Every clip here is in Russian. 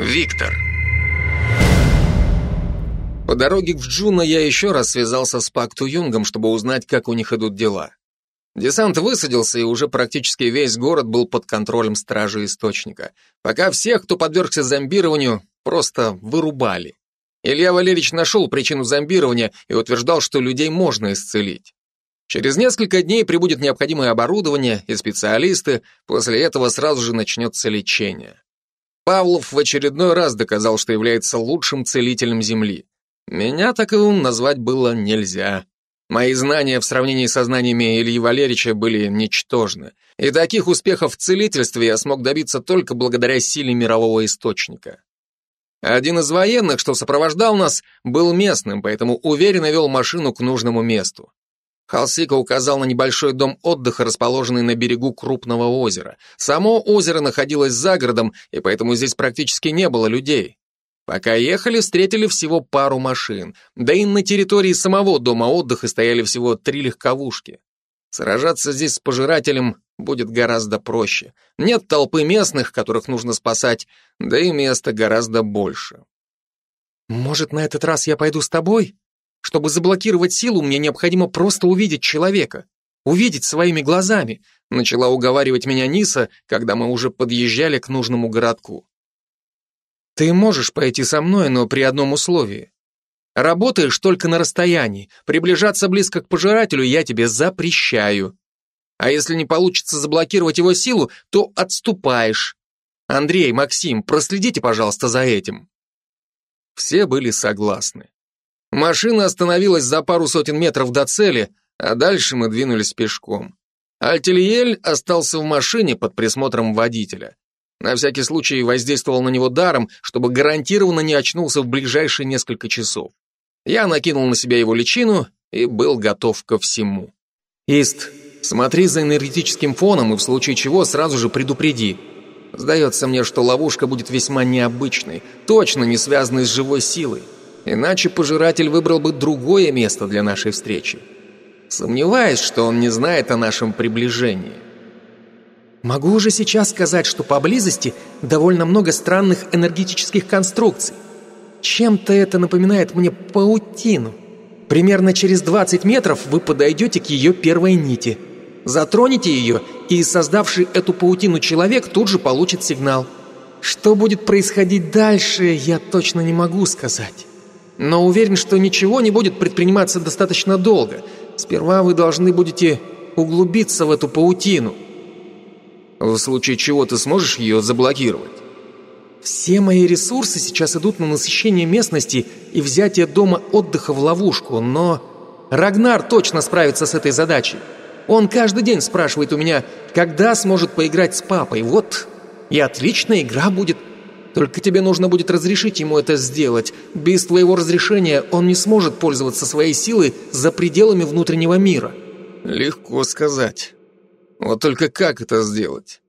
Виктор. По дороге в Джуна я еще раз связался с Пакту Юнгом, чтобы узнать, как у них идут дела. Десант высадился, и уже практически весь город был под контролем стражи Источника. Пока всех, кто подвергся зомбированию, просто вырубали. Илья Валерьевич нашел причину зомбирования и утверждал, что людей можно исцелить. Через несколько дней прибудет необходимое оборудование и специалисты, после этого сразу же начнется лечение. Павлов в очередной раз доказал, что является лучшим целителем Земли. Меня таковым назвать было нельзя. Мои знания в сравнении со знаниями Ильи Валерьевича были ничтожны. И таких успехов в целительстве я смог добиться только благодаря силе мирового источника. Один из военных, что сопровождал нас, был местным, поэтому уверенно вел машину к нужному месту. Халсика указал на небольшой дом отдыха, расположенный на берегу крупного озера. Само озеро находилось за городом, и поэтому здесь практически не было людей. Пока ехали, встретили всего пару машин, да и на территории самого дома отдыха стояли всего три легковушки. Сражаться здесь с пожирателем будет гораздо проще. Нет толпы местных, которых нужно спасать, да и места гораздо больше. «Может, на этот раз я пойду с тобой?» Чтобы заблокировать силу, мне необходимо просто увидеть человека. Увидеть своими глазами, начала уговаривать меня Ниса, когда мы уже подъезжали к нужному городку. Ты можешь пойти со мной, но при одном условии. Работаешь только на расстоянии. Приближаться близко к пожирателю я тебе запрещаю. А если не получится заблокировать его силу, то отступаешь. Андрей, Максим, проследите, пожалуйста, за этим. Все были согласны. Машина остановилась за пару сотен метров до цели, а дальше мы двинулись пешком. Альтельель остался в машине под присмотром водителя. На всякий случай воздействовал на него даром, чтобы гарантированно не очнулся в ближайшие несколько часов. Я накинул на себя его личину и был готов ко всему. «Ист, смотри за энергетическим фоном и в случае чего сразу же предупреди. Сдается мне, что ловушка будет весьма необычной, точно не связанной с живой силой. Иначе пожиратель выбрал бы другое место для нашей встречи. Сомневаюсь, что он не знает о нашем приближении. Могу уже сейчас сказать, что поблизости довольно много странных энергетических конструкций. Чем-то это напоминает мне паутину. Примерно через 20 метров вы подойдете к ее первой нити. Затроните ее, и создавший эту паутину человек тут же получит сигнал. Что будет происходить дальше, я точно не могу сказать но уверен, что ничего не будет предприниматься достаточно долго. Сперва вы должны будете углубиться в эту паутину. В случае чего ты сможешь ее заблокировать? Все мои ресурсы сейчас идут на насыщение местности и взятие дома отдыха в ловушку, но... Рагнар точно справится с этой задачей. Он каждый день спрашивает у меня, когда сможет поиграть с папой. Вот и отличная игра будет. Только тебе нужно будет разрешить ему это сделать. Без твоего разрешения он не сможет пользоваться своей силой за пределами внутреннего мира». «Легко сказать. Вот только как это сделать?»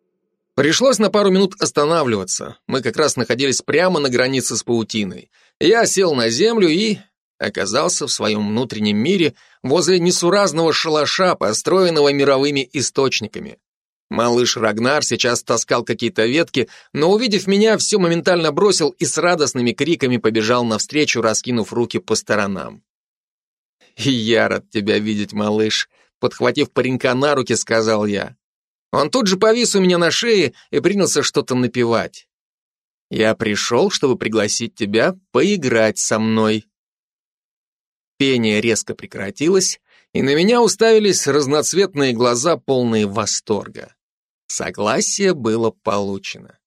Пришлось на пару минут останавливаться. Мы как раз находились прямо на границе с паутиной. Я сел на землю и оказался в своем внутреннем мире возле несуразного шалаша, построенного мировыми источниками. Малыш Рагнар сейчас таскал какие-то ветки, но, увидев меня, все моментально бросил и с радостными криками побежал навстречу, раскинув руки по сторонам. «И я рад тебя видеть, малыш», — подхватив паренька на руки, сказал я. Он тут же повис у меня на шее и принялся что-то напевать. «Я пришел, чтобы пригласить тебя поиграть со мной». Пение резко прекратилось, и на меня уставились разноцветные глаза, полные восторга. Согласие было получено.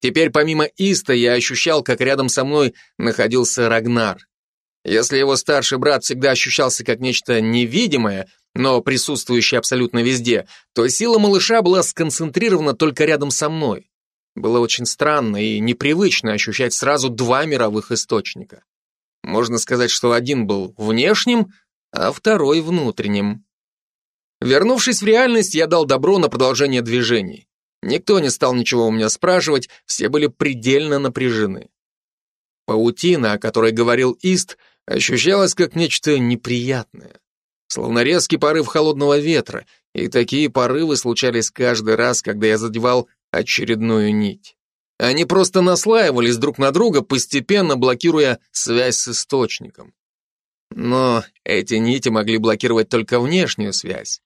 Теперь помимо Иста я ощущал, как рядом со мной находился Рагнар. Если его старший брат всегда ощущался как нечто невидимое, но присутствующее абсолютно везде, то сила малыша была сконцентрирована только рядом со мной. Было очень странно и непривычно ощущать сразу два мировых источника. Можно сказать, что один был внешним, а второй внутренним. Вернувшись в реальность, я дал добро на продолжение движений. Никто не стал ничего у меня спрашивать, все были предельно напряжены. Паутина, о которой говорил Ист, ощущалась как нечто неприятное. Словно резкий порыв холодного ветра, и такие порывы случались каждый раз, когда я задевал очередную нить. Они просто наслаивались друг на друга, постепенно блокируя связь с источником. Но эти нити могли блокировать только внешнюю связь.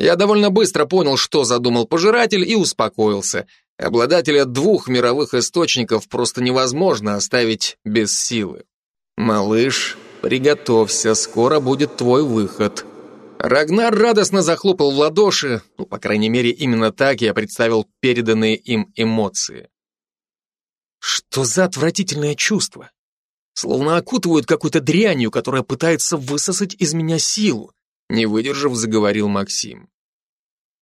Я довольно быстро понял, что задумал пожиратель, и успокоился. Обладателя двух мировых источников просто невозможно оставить без силы. «Малыш, приготовься, скоро будет твой выход». Рагнар радостно захлопал в ладоши, ну, по крайней мере, именно так я представил переданные им эмоции. Что за отвратительное чувство? Словно окутывают какой-то дрянью, которая пытается высосать из меня силу, не выдержав, заговорил Максим.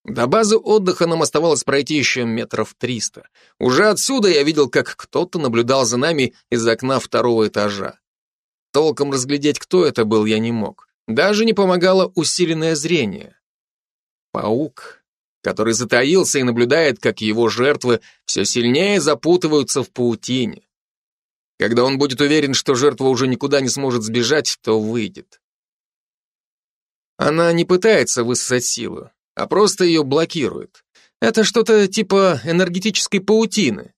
До базы отдыха нам оставалось пройти еще метров триста. Уже отсюда я видел, как кто-то наблюдал за нами из окна второго этажа. Толком разглядеть, кто это был, я не мог. Даже не помогало усиленное зрение. Паук, который затаился и наблюдает, как его жертвы все сильнее запутываются в паутине. Когда он будет уверен, что жертва уже никуда не сможет сбежать, то выйдет. Она не пытается высосать силу, а просто ее блокирует. Это что-то типа энергетической паутины.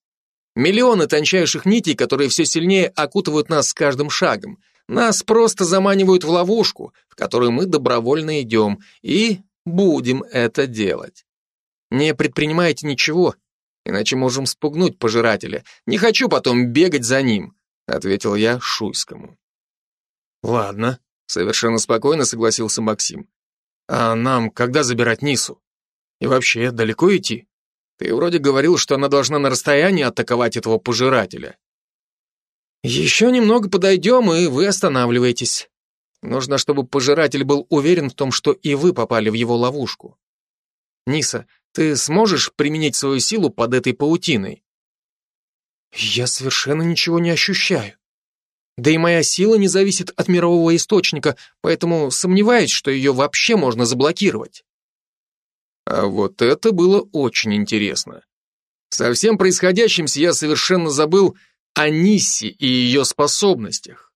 Миллионы тончайших нитей, которые все сильнее окутывают нас с каждым шагом. Нас просто заманивают в ловушку, в которую мы добровольно идем, и будем это делать. Не предпринимайте ничего, иначе можем спугнуть пожирателя. Не хочу потом бегать за ним, ответил я Шуйскому. Ладно, совершенно спокойно согласился Максим. А нам когда забирать Нису? И вообще, далеко идти? Ты вроде говорил, что она должна на расстоянии атаковать этого пожирателя. Еще немного подойдем, и вы останавливаетесь. Нужно, чтобы пожиратель был уверен в том, что и вы попали в его ловушку. Ниса, ты сможешь применить свою силу под этой паутиной? Я совершенно ничего не ощущаю. Да и моя сила не зависит от мирового источника, поэтому сомневаюсь, что ее вообще можно заблокировать. А вот это было очень интересно. Со всем происходящимся я совершенно забыл о Ниссе и ее способностях.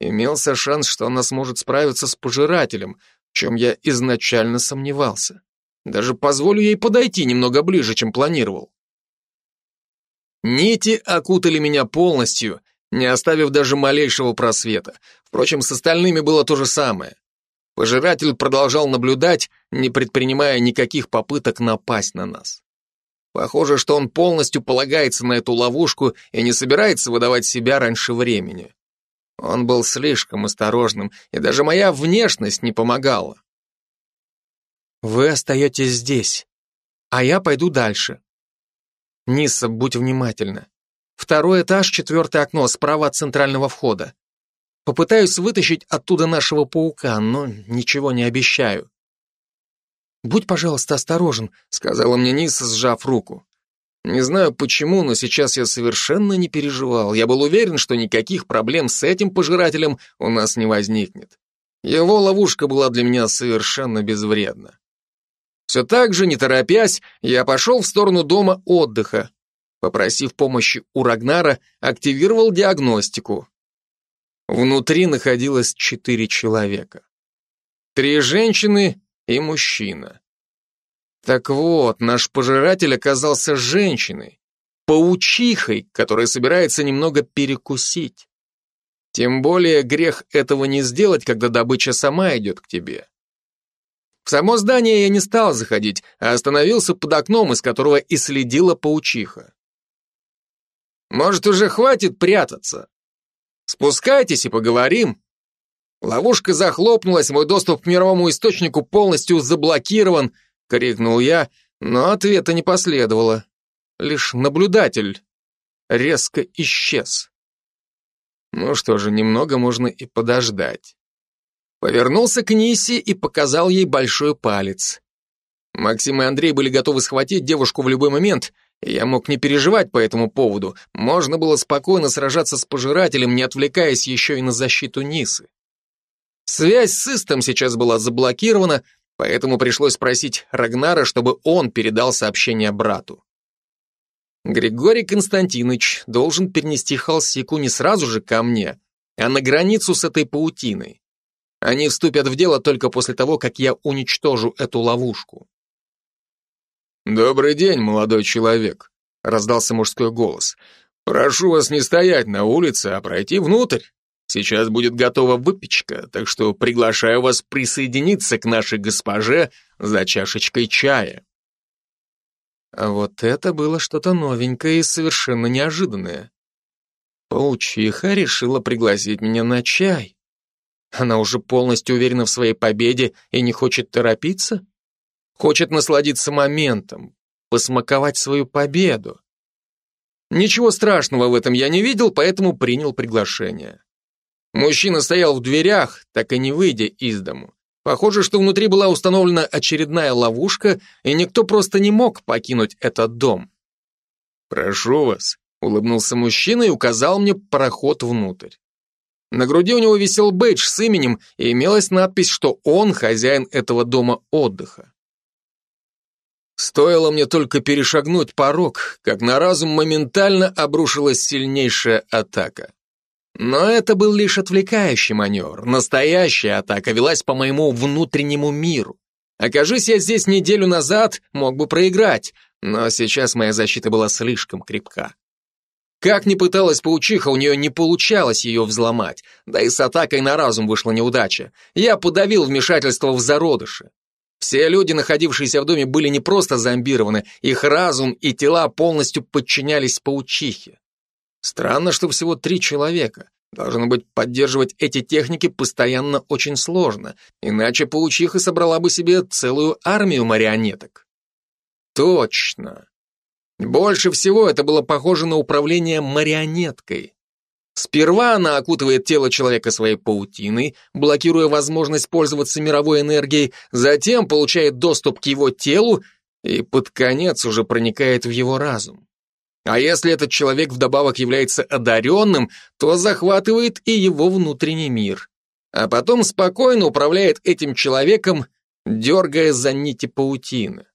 Имелся шанс, что она сможет справиться с пожирателем, в чем я изначально сомневался. Даже позволю ей подойти немного ближе, чем планировал. Нити окутали меня полностью, не оставив даже малейшего просвета. Впрочем, с остальными было то же самое. Пожиратель продолжал наблюдать, не предпринимая никаких попыток напасть на нас. Похоже, что он полностью полагается на эту ловушку и не собирается выдавать себя раньше времени. Он был слишком осторожным, и даже моя внешность не помогала. «Вы остаетесь здесь, а я пойду дальше. Ниса, будь внимательна. Второй этаж, четвертое окно, справа от центрального входа. Попытаюсь вытащить оттуда нашего паука, но ничего не обещаю. «Будь, пожалуйста, осторожен», — сказала мне Ниса, сжав руку. Не знаю почему, но сейчас я совершенно не переживал. Я был уверен, что никаких проблем с этим пожирателем у нас не возникнет. Его ловушка была для меня совершенно безвредна. Все так же, не торопясь, я пошел в сторону дома отдыха. Попросив помощи у Рагнара, активировал диагностику. Внутри находилось четыре человека. Три женщины и мужчина. Так вот, наш пожиратель оказался женщиной, паучихой, которая собирается немного перекусить. Тем более грех этого не сделать, когда добыча сама идет к тебе. В само здание я не стал заходить, а остановился под окном, из которого и следила паучиха. Может, уже хватит прятаться? Спускайтесь и поговорим. Ловушка захлопнулась, мой доступ к мировому источнику полностью заблокирован, крикнул я, но ответа не последовало. Лишь наблюдатель резко исчез. Ну что же, немного можно и подождать. Повернулся к Нисе и показал ей большой палец. Максим и Андрей были готовы схватить девушку в любой момент, я мог не переживать по этому поводу. Можно было спокойно сражаться с пожирателем, не отвлекаясь еще и на защиту Нисы. Связь с Истом сейчас была заблокирована, поэтому пришлось просить Рагнара, чтобы он передал сообщение брату. Григорий Константинович должен перенести Халсику не сразу же ко мне, а на границу с этой паутиной. Они вступят в дело только после того, как я уничтожу эту ловушку. «Добрый день, молодой человек», — раздался мужской голос. «Прошу вас не стоять на улице, а пройти внутрь. Сейчас будет готова выпечка, так что приглашаю вас присоединиться к нашей госпоже за чашечкой чая». А вот это было что-то новенькое и совершенно неожиданное. Паучиха решила пригласить меня на чай. Она уже полностью уверена в своей победе и не хочет торопиться? Хочет насладиться моментом, посмаковать свою победу. Ничего страшного в этом я не видел, поэтому принял приглашение. Мужчина стоял в дверях, так и не выйдя из дому. Похоже, что внутри была установлена очередная ловушка, и никто просто не мог покинуть этот дом. «Прошу вас», — улыбнулся мужчина и указал мне проход внутрь. На груди у него висел бейдж с именем, и имелась надпись, что он хозяин этого дома отдыха. Стоило мне только перешагнуть порог, как на разум моментально обрушилась сильнейшая атака. Но это был лишь отвлекающий маневр. Настоящая атака велась по моему внутреннему миру. Окажись я здесь неделю назад, мог бы проиграть, но сейчас моя защита была слишком крепка. Как ни пыталась паучиха, у нее не получалось ее взломать, да и с атакой на разум вышла неудача. Я подавил вмешательство в зародыши. Все люди, находившиеся в доме, были не просто зомбированы, их разум и тела полностью подчинялись паучихе. Странно, что всего три человека. Должно быть, поддерживать эти техники постоянно очень сложно, иначе паучиха собрала бы себе целую армию марионеток. Точно. Больше всего это было похоже на управление марионеткой. Сперва она окутывает тело человека своей паутиной, блокируя возможность пользоваться мировой энергией, затем получает доступ к его телу и под конец уже проникает в его разум. А если этот человек вдобавок является одаренным, то захватывает и его внутренний мир. А потом спокойно управляет этим человеком, дергая за нити паутины.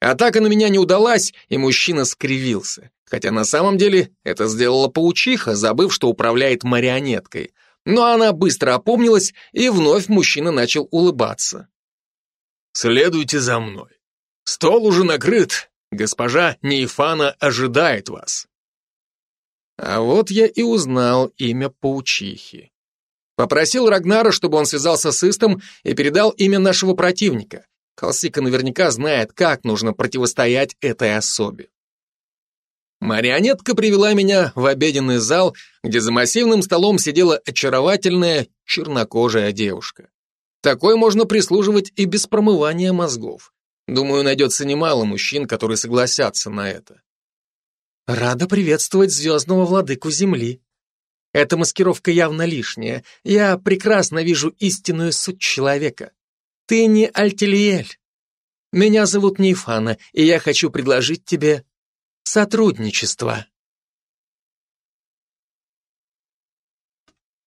Атака на меня не удалась, и мужчина скривился. Хотя на самом деле это сделала паучиха, забыв, что управляет марионеткой. Но она быстро опомнилась, и вновь мужчина начал улыбаться. «Следуйте за мной. Стол уже накрыт. Госпожа Нейфана ожидает вас». А вот я и узнал имя паучихи. Попросил Рагнара, чтобы он связался с Истом и передал имя нашего противника. Халсика наверняка знает, как нужно противостоять этой особе. Марионетка привела меня в обеденный зал, где за массивным столом сидела очаровательная чернокожая девушка. Такой можно прислуживать и без промывания мозгов. Думаю, найдется немало мужчин, которые согласятся на это. Рада приветствовать звездного владыку Земли. Эта маскировка явно лишняя. Я прекрасно вижу истинную суть человека. Ты не Альтелиэль. Меня зовут Нейфана, и я хочу предложить тебе сотрудничество.